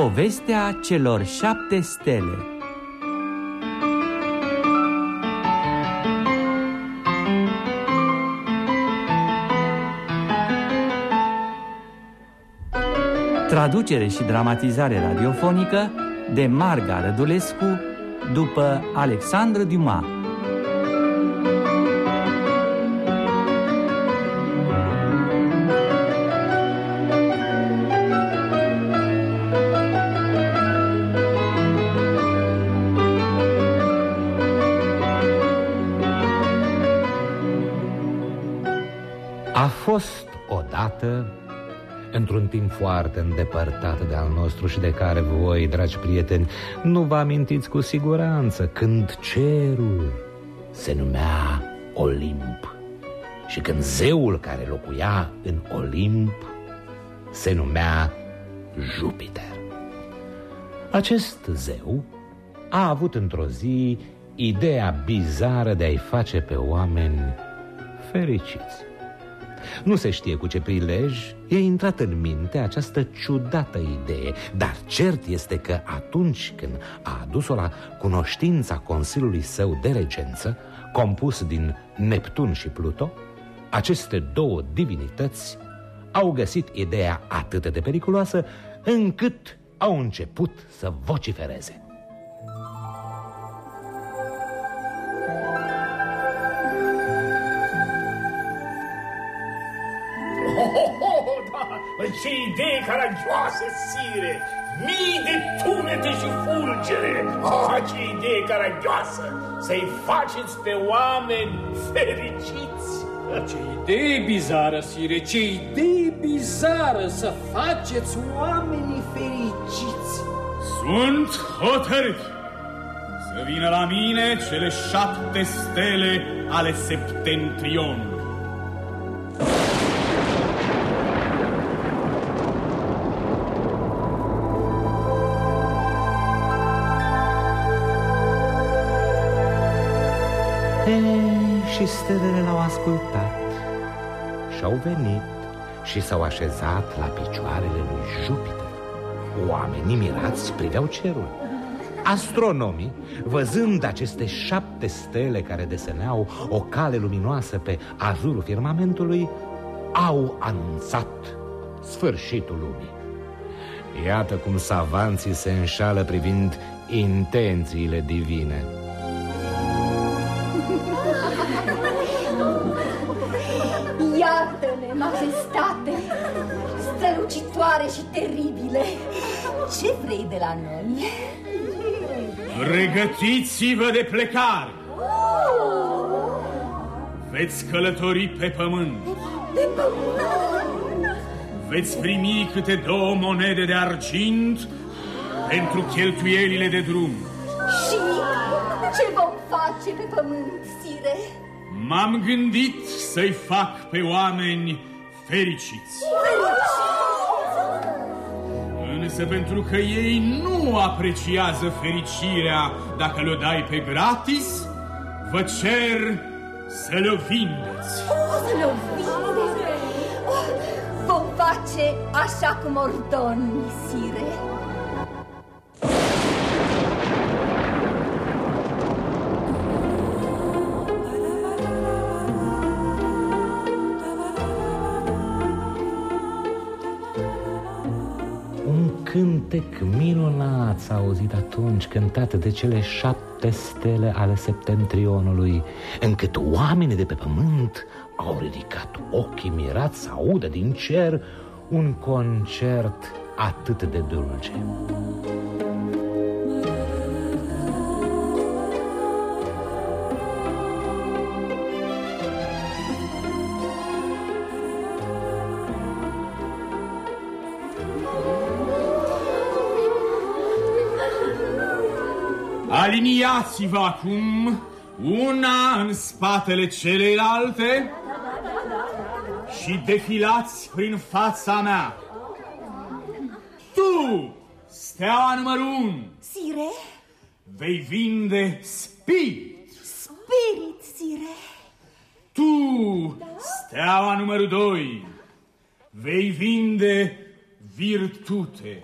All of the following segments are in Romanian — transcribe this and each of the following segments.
Povestea celor șapte stele. Traducere și dramatizare radiofonică de Marga Rădulescu după Alexandru Dumas fost odată, într-un timp foarte îndepărtat de al nostru și de care voi, dragi prieteni, nu vă amintiți cu siguranță, când cerul se numea Olimp și când zeul care locuia în Olimp se numea Jupiter. Acest zeu a avut într-o zi ideea bizară de a-i face pe oameni fericiți. Nu se știe cu ce prilej i-a intrat în minte această ciudată idee Dar cert este că atunci când a adus-o la cunoștința Consiliului său de regență Compus din Neptun și Pluto Aceste două divinități au găsit ideea atât de periculoasă Încât au început să vocifereze Ce idee caragioasă, sire! Mii de tunete și fulgere! Oh, ce idee caragioasă! Să-i faceți pe oameni fericiți! Ce idee bizară, sire! Ce idee bizară să faceți oamenii fericiți! Sunt hotărât să vină la mine cele șapte stele ale septentrionului. Și stelele l-au ascultat Și-au venit și s-au așezat la picioarele lui Jupiter Oamenii mirați priveau cerul Astronomii, văzând aceste șapte stele care deseneau o cale luminoasă pe azurul firmamentului, au anunțat sfârșitul lumii. Iată cum savanții se înșală privind intențiile divine. Strălucitoare și teribile. Ce vrei de la noi? Pregătiți-vă de plecare! Veți călători pe pământ. De pământ? Veți primi câte două monede de argint pentru cheltuielile de drum. Și ce vom face pe pământ, sire? M-am gândit să-i fac pe oameni fericiți. Însă pentru că ei nu apreciază fericirea dacă le dai pe gratis, vă cer să le vindeți. O, să le vinde? Oh, vom face așa cum ordoni, sire. Cântec minunat s-a auzit atunci cântat de cele șapte stele ale septentrionului, încât oamenii de pe pământ au ridicat ochii mirați să audă din cer un concert atât de dulce. Aliniați-vă acum una în spatele celeilalte și defilați prin fața mea. Tu, steaua numărul 1, Sire? vei vinde spirit. Spirit, sire. Tu, steaua numărul 2, vei vinde virtute.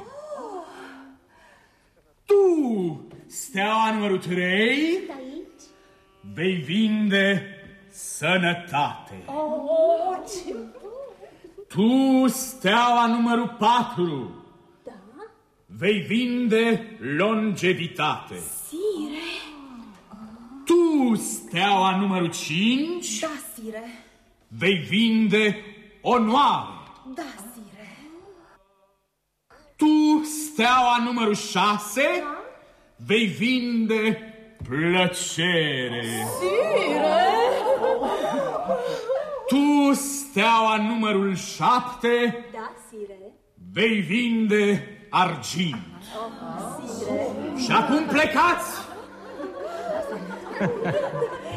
Steaua numărul 3, vei vinde sănătate. Oh, ce Tu, steaua numărul 4, Da? vei vinde longevitate. Sire? Tu, steaua numărul 5, Da, sire. vei vinde onoare. Da, sire. Tu, steaua numărul 6, vei vinde plăcere. Sire? Tu, steaua numărul 7, Da, sire. vei vinde argint. Sire. Și acum plecați!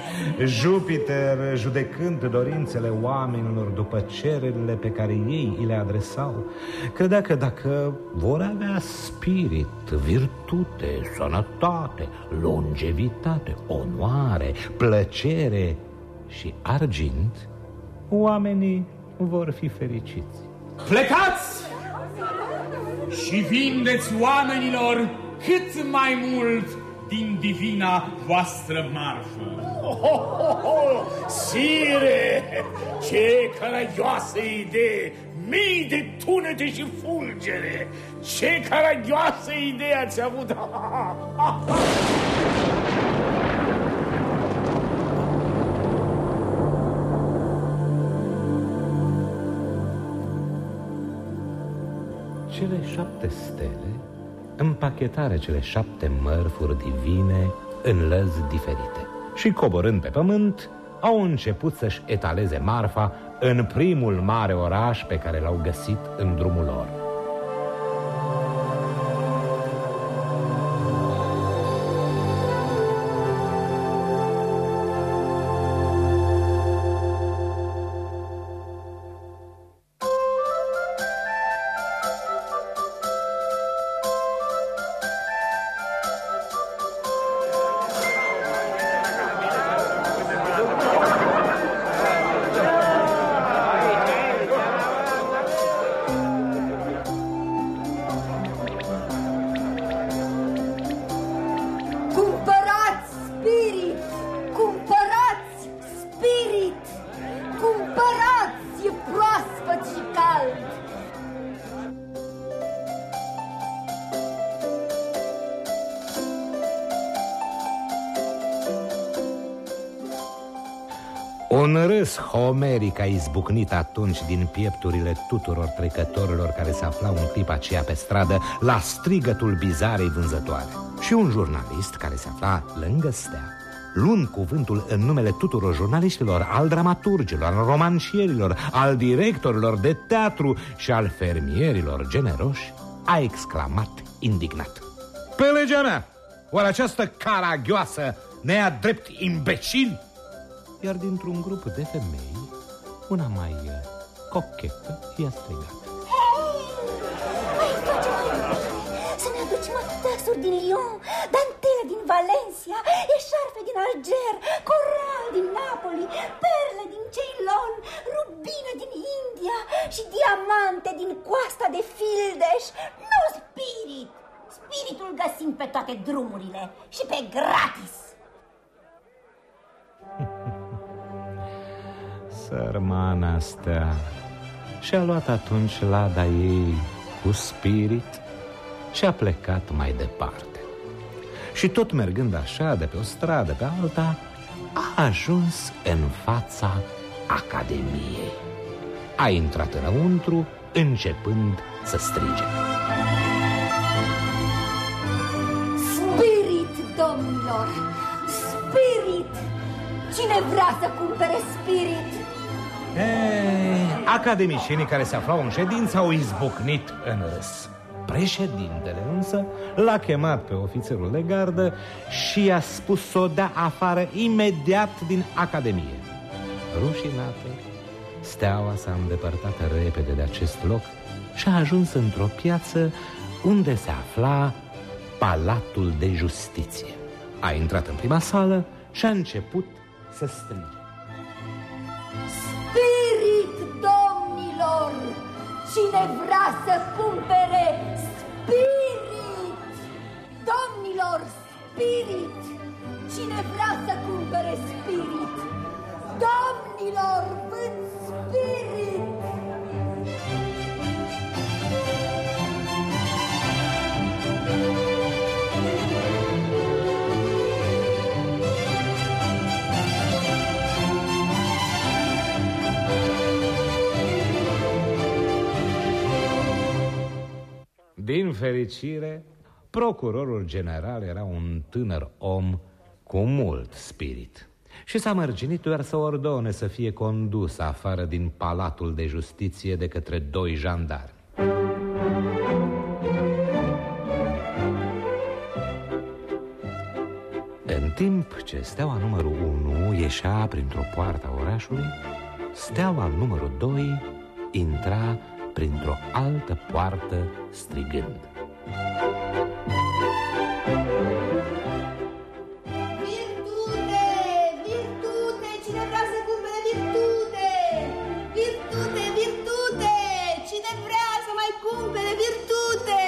Jupiter, judecând dorințele oamenilor după cererile pe care ei îi le adresau, credea că dacă vor avea spirit, virtute, sănătate, longevitate, onoare, plăcere și argint, oamenii vor fi fericiți. Plecați! Și vindeți oamenilor cât mai mult din divina voastră marfă. Oh, oh, oh, sire, ce caragioasă idee! Mii de tunete și fulgere! Ce caragioasă idee ați avut! Cele șapte stele împachetare cele șapte mărfuri divine în lăzi diferite. Și coborând pe pământ, au început să-și etaleze marfa în primul mare oraș pe care l-au găsit în drumul lor. Un râs homeric a izbucnit atunci din piepturile tuturor trecătorilor care se aflau în clipa aceea pe stradă la strigătul bizarei vânzătoare. Și un jurnalist care se afla lângă stea, luând cuvântul în numele tuturor jurnaliștilor, al dramaturgilor, al romancierilor, al directorilor de teatru și al fermierilor generoși, a exclamat indignat. Pe legea mea, oare această caragioasă ne ia drept imbecili? Iar dintr-un grup de femei, una mai uh, cochetă i-a strigat. Să ne aducem atâtea din Lyon, dantele din Valencia, eșarfe din Alger, coral din Napoli, perle din Ceylon, rubine din India și diamante din coasta de Fildeș. Nu spirit! Spiritul găsim pe toate drumurile și pe gratis. Sărmana stea și-a luat atunci lada ei cu spirit și a plecat mai departe. Și tot mergând așa de pe o stradă pe alta, a ajuns în fața Academiei. A intrat înăuntru, începând să strige. Spirit, domnilor! Spirit! Cine vrea să cumpere spirit? Ei, academicienii care se aflau în ședință au izbucnit în râs. Președintele însă l-a chemat pe ofițerul de gardă și i-a spus să o dea afară imediat din academie. Rușinată, steaua s-a îndepărtat repede de acest loc și a ajuns într-o piață unde se afla Palatul de Justiție. A intrat în prima sală și a început să strige. Cine vrea să cumpere spirit? Domnilor, spirit! Cine vrea să cumpere spirit? Domnilor, vând spirit! Din fericire, procurorul general era un tânăr om cu mult spirit și s-a mărginit doar să ordone să fie condus afară din palatul de justiție de către doi jandarmi. În timp ce steaua numărul 1 ieșea printr-o poartă a orașului, steaua numărul 2 intra printr-o altă poartă strigând. Virtute! Virtute! Cine vrea să cumpere virtute? Virtute! Virtute! Cine vrea să mai cumpere virtute?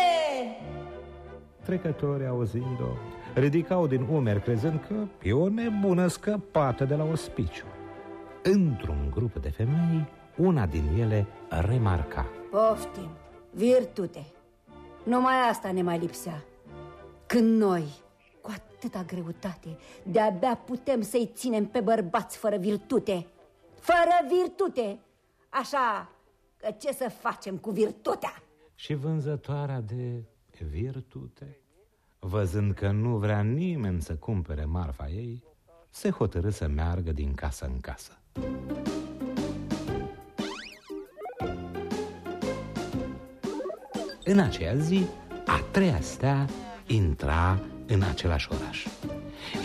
Trecătorii, auzind-o, ridicau din umeri crezând că e o nebună scăpată de la ospiciu. Într-un grup de femei, una din ele remarca. Poftim! Virtute! Numai asta ne mai lipsea. Când noi, cu atâta greutate, de-abia putem să-i ținem pe bărbați fără virtute. Fără virtute! Așa că ce să facem cu virtutea? Și vânzătoarea de virtute, văzând că nu vrea nimeni să cumpere marfa ei, se hotărâ să meargă din casă în casă. În aceea zi, a treia stea intra în același oraș.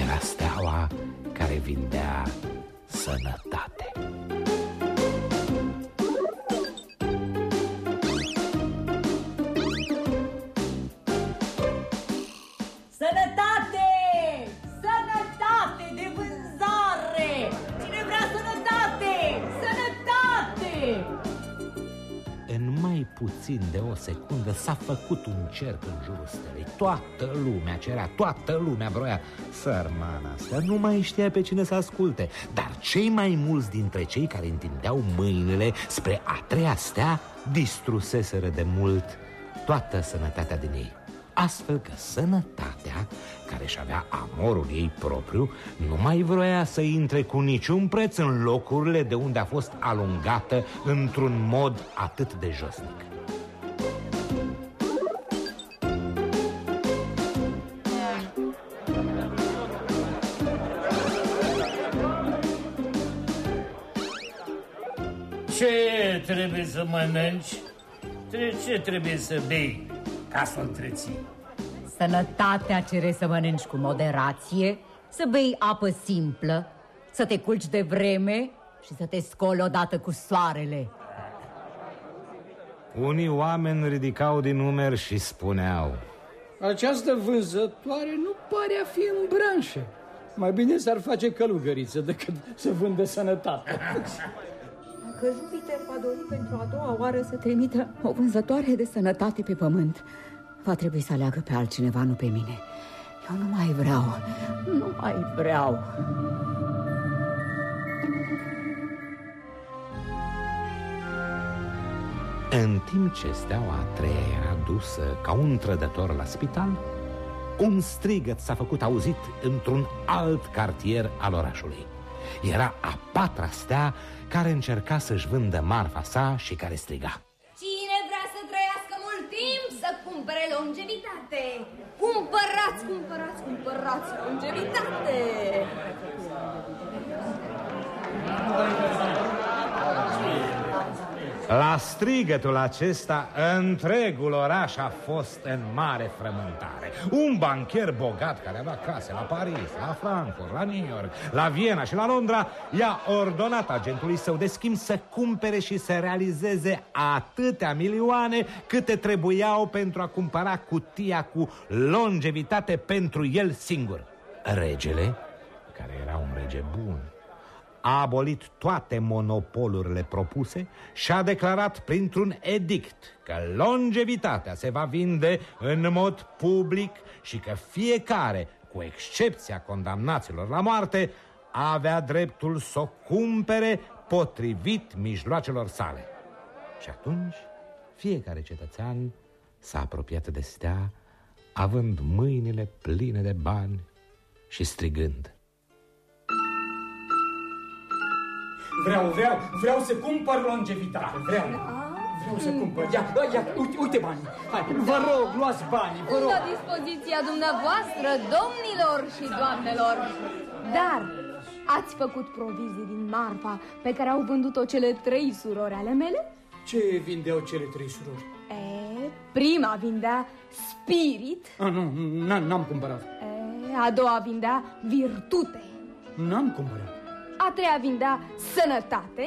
Era steaua care vindea sănătate. Puțin de o secundă s-a făcut un cerc în jurul stelei. Toată lumea cerea, toată lumea vroia Sărmana asta. Nu mai știa pe cine să asculte. Dar cei mai mulți dintre cei care întindeau mâinile spre a treia stea Distruseseră de mult toată sănătatea din ei Astfel că sănătatea, care își avea amorul ei propriu, nu mai vroia să intre cu niciun preț în locurile de unde a fost alungată într-un mod atât de josnic. Ce trebuie să mănânci? Tre- Ce trebuie să bei ca să o întreții? Sănătatea cere să mănânci cu moderație, să bei apă simplă, să te culci de vreme și să te scoli odată cu soarele. Unii oameni ridicau din umeri și spuneau Această vânzătoare nu pare a fi în branșă. Mai bine s-ar face călugăriță decât să vândă sănătate. Dacă Jupiter va dori pentru a doua oară să trimită o vânzătoare de sănătate pe pământ, va trebui să aleagă pe altcineva, nu pe mine. Eu nu mai vreau, nu mai vreau. În timp ce steaua a treia era dusă ca un trădător la spital, un strigăt s-a făcut auzit într-un alt cartier al orașului. Era a patra stea care încerca să-și vândă marfa sa și care striga. Cine vrea să trăiască mult timp, să cumpere longevitate. Cumpărați, cumpărați, cumpărați longevitate. La strigătul acesta, întregul oraș a fost în mare frământare. Un bancher bogat care avea case la Paris, la Frankfurt, la New York, la Viena și la Londra I-a ordonat agentului său de schimb să cumpere și să realizeze atâtea milioane Câte trebuiau pentru a cumpăra cutia cu longevitate pentru el singur. Regele, care era un rege bun a abolit toate monopolurile propuse și a declarat printr-un edict că longevitatea se va vinde în mod public și că fiecare, cu excepția condamnaților la moarte, avea dreptul să o cumpere potrivit mijloacelor sale. Și atunci fiecare cetățean s-a apropiat de stea, având mâinile pline de bani și strigând. Vreau, vreau, vreau să cumpăr longevitate, vreau. Vreau să cumpăr. Ia, ia, uite, uite banii. Hai, vă rog, luați banii, vă rog. La dispoziția dumneavoastră, domnilor și doamnelor. Dar ați făcut provizii din marfa pe care au vândut-o cele trei surori ale mele? Ce vindeau cele trei surori? E, prima vindea spirit. A, nu, n-am cumpărat. E, a doua vindea virtute. N-am cumpărat. A treia vindea sănătate.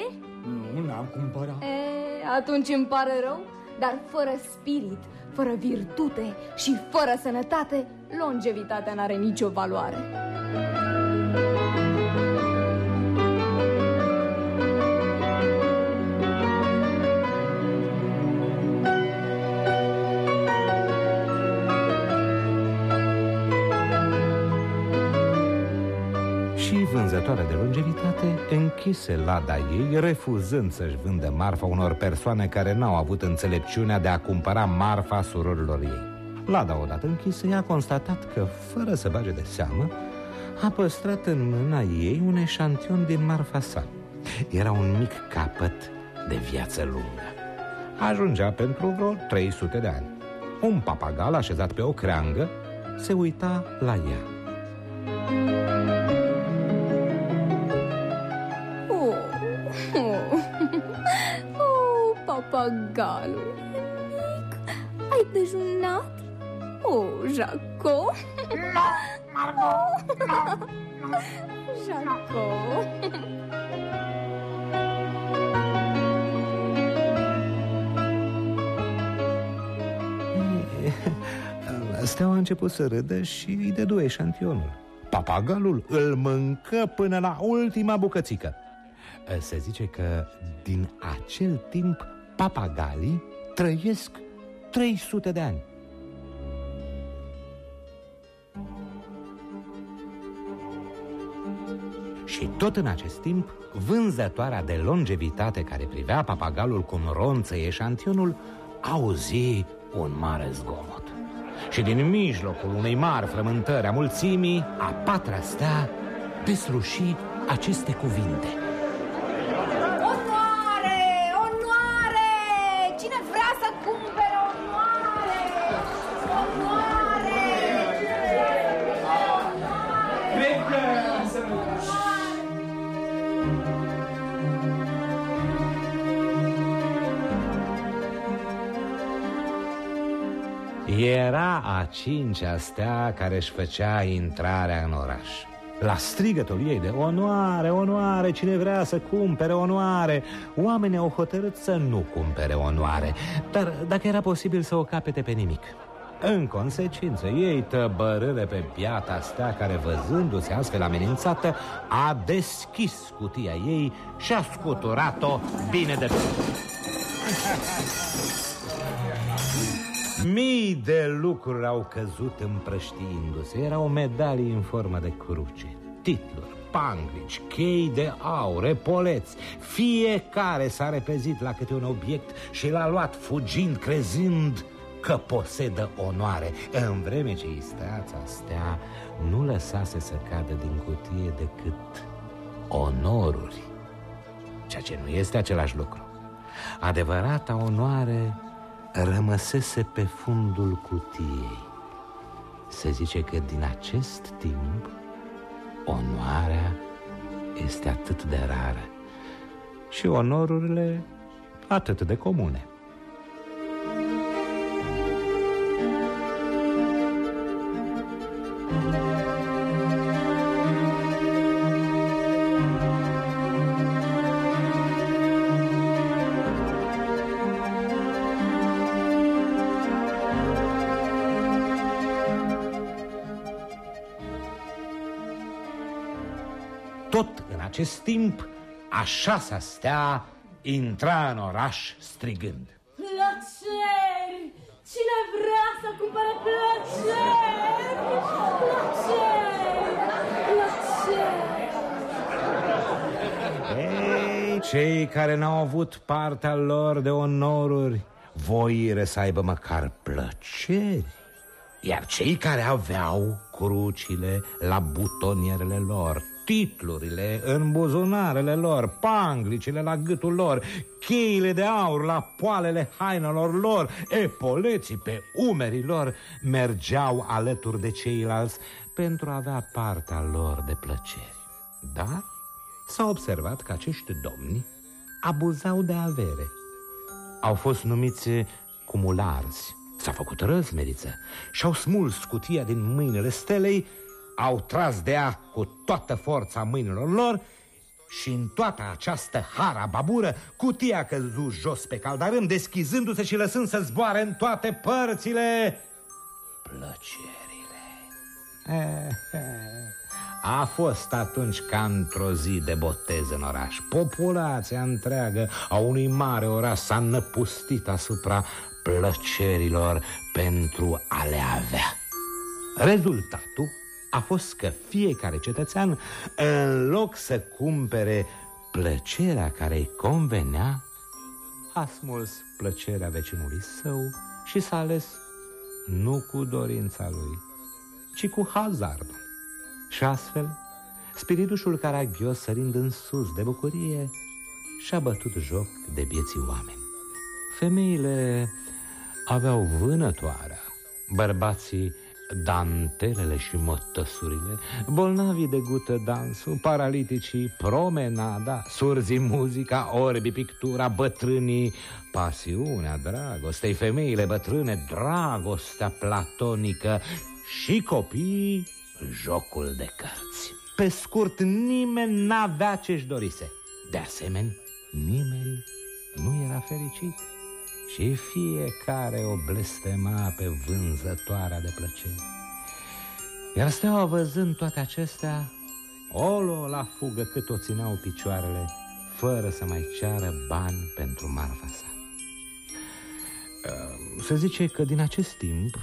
Nu, n-am cumpărat. E, atunci îmi pare rău, dar fără spirit, fără virtute și fără sănătate, longevitatea n-are nicio valoare. Vânzătoare de longevitate închise lada ei, refuzând să-și vândă marfa unor persoane care n-au avut înțelepciunea de a cumpăra marfa surorilor ei. Lada odată închisă, i-a constatat că, fără să bage de seamă, a păstrat în mâna ei un eșantion din marfa sa. Era un mic capăt de viață lungă. Ajungea pentru vreo 300 de ani. Un papagal așezat pe o creangă se uita la ea. Papagalul mic, ai dejunat? Oh, Jaco? Nu, Margot, nu, nu. Jaco? Steaua a început să râdă și îi dădu eșantionul Papagalul îl mâncă până la ultima bucățică Se zice că din acel timp papagalii trăiesc 300 de ani. Și tot în acest timp, vânzătoarea de longevitate care privea papagalul cum ronță eșantionul, auzi un mare zgomot. Și din mijlocul unei mari frământări a mulțimii, a patra stea desluși aceste cuvinte – a cincea stea care își făcea intrarea în oraș. La strigătul ei de onoare, onoare, cine vrea să cumpere onoare? Oamenii au hotărât să nu cumpere onoare. Dar dacă era posibil să o capete pe nimic? În consecință, ei tăbărâre pe piata stea care, văzându-se astfel amenințată, a deschis cutia ei și a scuturat-o bine de Mii de lucruri au căzut împrăștiindu-se. Erau medalii în formă de cruce. Titluri, panglici, chei de aur, epoleți Fiecare s-a repezit la câte un obiect și l-a luat fugind, crezând că posedă onoare. În vreme ce isteața stea nu lăsase să cadă din cutie decât onoruri. Ceea ce nu este același lucru. Adevărata onoare rămăsese pe fundul cutiei. Se zice că din acest timp onoarea este atât de rară și onorurile atât de comune. tot în acest timp, a șasea stea intra în oraș strigând. Plăceri! Cine vrea să cumpere plăceri? Plăceri! Plăceri! Ei, cei care n-au avut partea lor de onoruri, voire să aibă măcar plăceri. Iar cei care aveau crucile la butonierele lor titlurile în buzunarele lor, panglicile la gâtul lor, cheile de aur la poalele hainelor lor, epoleții pe umerii lor, mergeau alături de ceilalți pentru a avea partea lor de plăceri. Dar s-a observat că acești domni abuzau de avere. Au fost numiți cumularzi, s-a făcut răzmeriță și-au smuls cutia din mâinile stelei au tras de ea cu toată forța mâinilor lor și în toată această hara babură, cutia a căzut jos pe caldarâm, deschizându-se și lăsând să zboare în toate părțile plăcerile. A fost atunci ca într-o zi de botez în oraș. Populația întreagă a unui mare oraș s-a năpustit asupra plăcerilor pentru a le avea. Rezultatul a fost că fiecare cetățean, în loc să cumpere plăcerea care îi convenea, a smuls plăcerea vecinului său și s-a ales nu cu dorința lui, ci cu hazardul. Și astfel, spiritușul caragios sărind în sus de bucurie, și-a bătut joc de vieții oameni. Femeile aveau vânătoarea, bărbații dantelele și mătăsurile, bolnavii de gută dansul, paraliticii promenada, surzii muzica, orbi pictura, bătrânii, pasiunea dragostei, femeile bătrâne, dragostea platonică și copiii, jocul de cărți. Pe scurt, nimeni n-avea ce-și dorise. De asemenea, nimeni nu era fericit și fiecare o blestema pe vânzătoarea de plăcere. Iar steaua văzând toate acestea, olo la fugă cât o țineau picioarele, fără să mai ceară bani pentru marfa sa. Se zice că din acest timp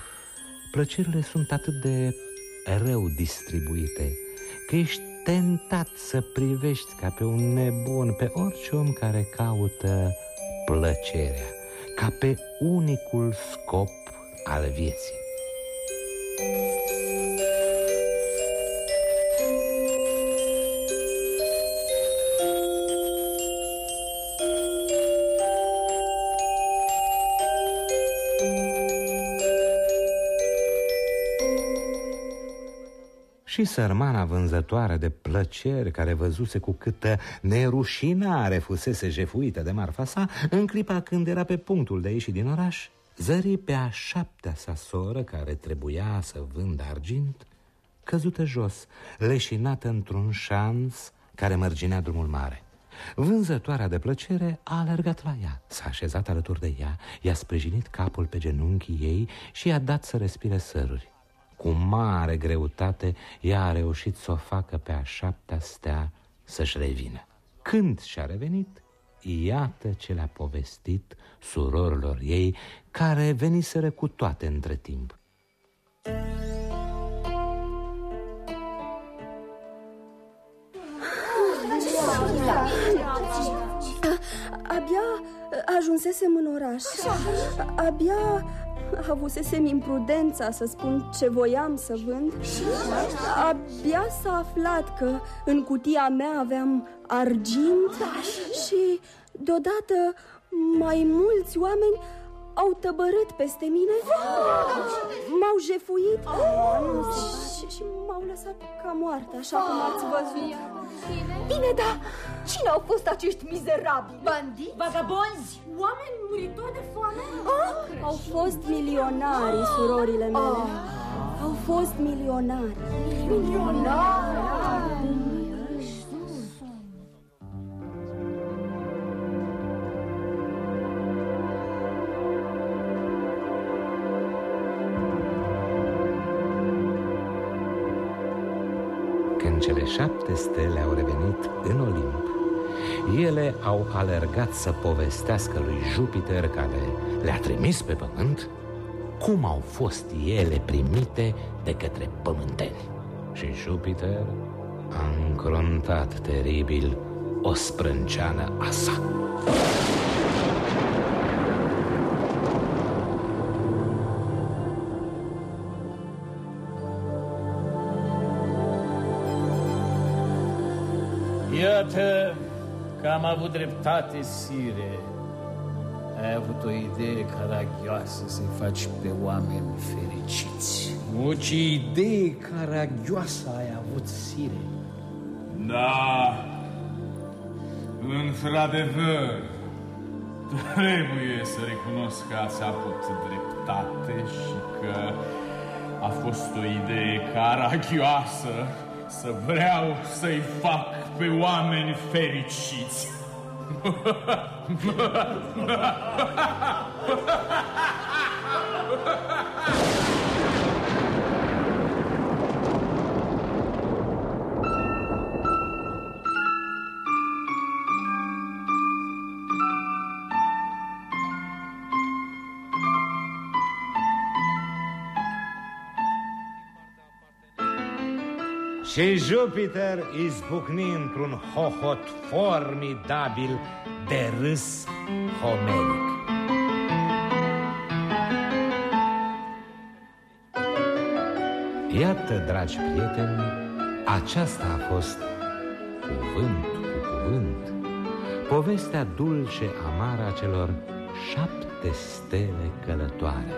plăcerile sunt atât de rău distribuite, că ești tentat să privești ca pe un nebun pe orice om care caută plăcerea ca pe unicul scop al vieții. Și sărmana vânzătoare de plăceri care văzuse cu câtă nerușinare fusese jefuită de marfa sa, în clipa când era pe punctul de a ieși din oraș, zări pe a șaptea sa soră care trebuia să vândă argint, căzută jos, leșinată într-un șans care mărginea drumul mare. Vânzătoarea de plăcere a alergat la ea, s-a așezat alături de ea, i-a sprijinit capul pe genunchii ei și i-a dat să respire săruri. Cu mare greutate, ea a reușit să o facă pe a șaptea stea să-și revină. Când și-a revenit, iată ce le-a povestit surorilor ei, care veniseră cu toate între timp. Abia ajunsesem în oraș Abia Avusesem imprudența să spun ce voiam să vând. Abia s-a aflat că în cutia mea aveam argint Și deodată mai mulți oameni au tăbărât peste mine. M-au jefuit și, și m-au lăsat ca moartă, așa cum ați văzut. Bine, da, cine au fost acești mizerabili? Bandiți? Vagabonzi? Oameni muritori de foame? Oh? Au fost milionari, surorile mele oh. Au fost milionari Milionari? cele șapte stele au revenit în Olimp, ele au alergat să povestească lui Jupiter care le-a trimis pe pământ cum au fost ele primite de către pământeni. Și Jupiter a încruntat teribil o sprânceană a sa. Iată că am avut dreptate, Sire. Ai avut o idee caragioasă să-i faci pe oameni fericiți. O, ce idee caragioasă ai avut, Sire. Da, într-adevăr, trebuie să recunosc că ați avut dreptate și că a fost o idee caragioasă să vreau să-i fac pe oameni fericiți. Și Jupiter izbucni într-un hohot formidabil de râs homeric. Iată, dragi prieteni, aceasta a fost cuvânt cu cuvânt, povestea dulce amară a celor șapte stele călătoare,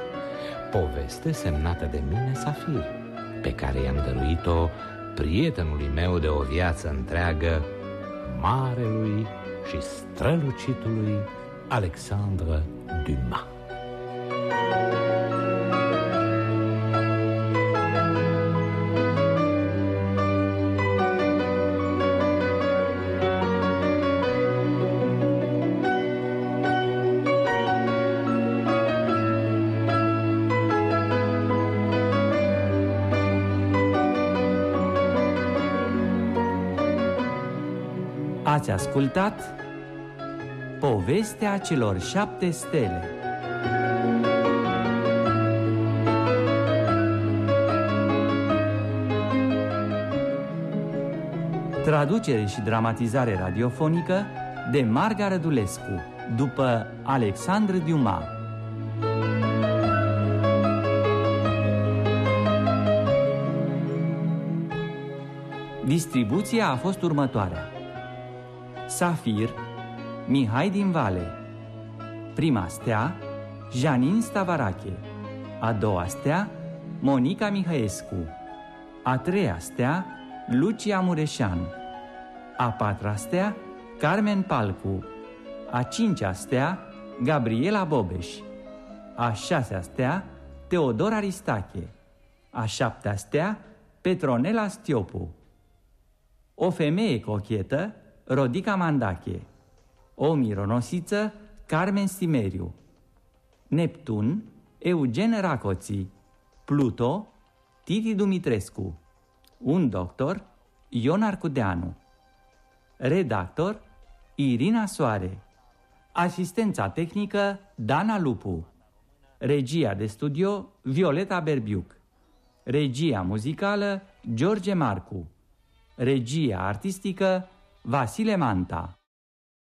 poveste semnată de mine Safir, pe care i-am dăruit-o prietenului meu de o viață întreagă, marelui și strălucitului Alexandre Dumas. Ați ascultat Povestea celor șapte stele. Traducere și dramatizare radiofonică de Marga Rădulescu după Alexandru Diuma Distribuția a fost următoarea Safir, Mihai din Vale. Prima stea, Janin Stavarache. A doua stea, Monica Mihaescu A treia stea, Lucia Mureșan. A patra stea, Carmen Palcu. A cincea stea, Gabriela Bobeș. A șasea stea, Teodor Aristache. A șaptea stea, Petronela Stiopu. O femeie cochetă, Rodica Mandache O mironosiță Carmen Simeriu Neptun Eugen Racoții Pluto Titi Dumitrescu Un doctor Ion Arcudeanu Redactor Irina Soare Asistența tehnică Dana Lupu Regia de studio Violeta Berbiuc Regia muzicală George Marcu Regia artistică Vasile Manta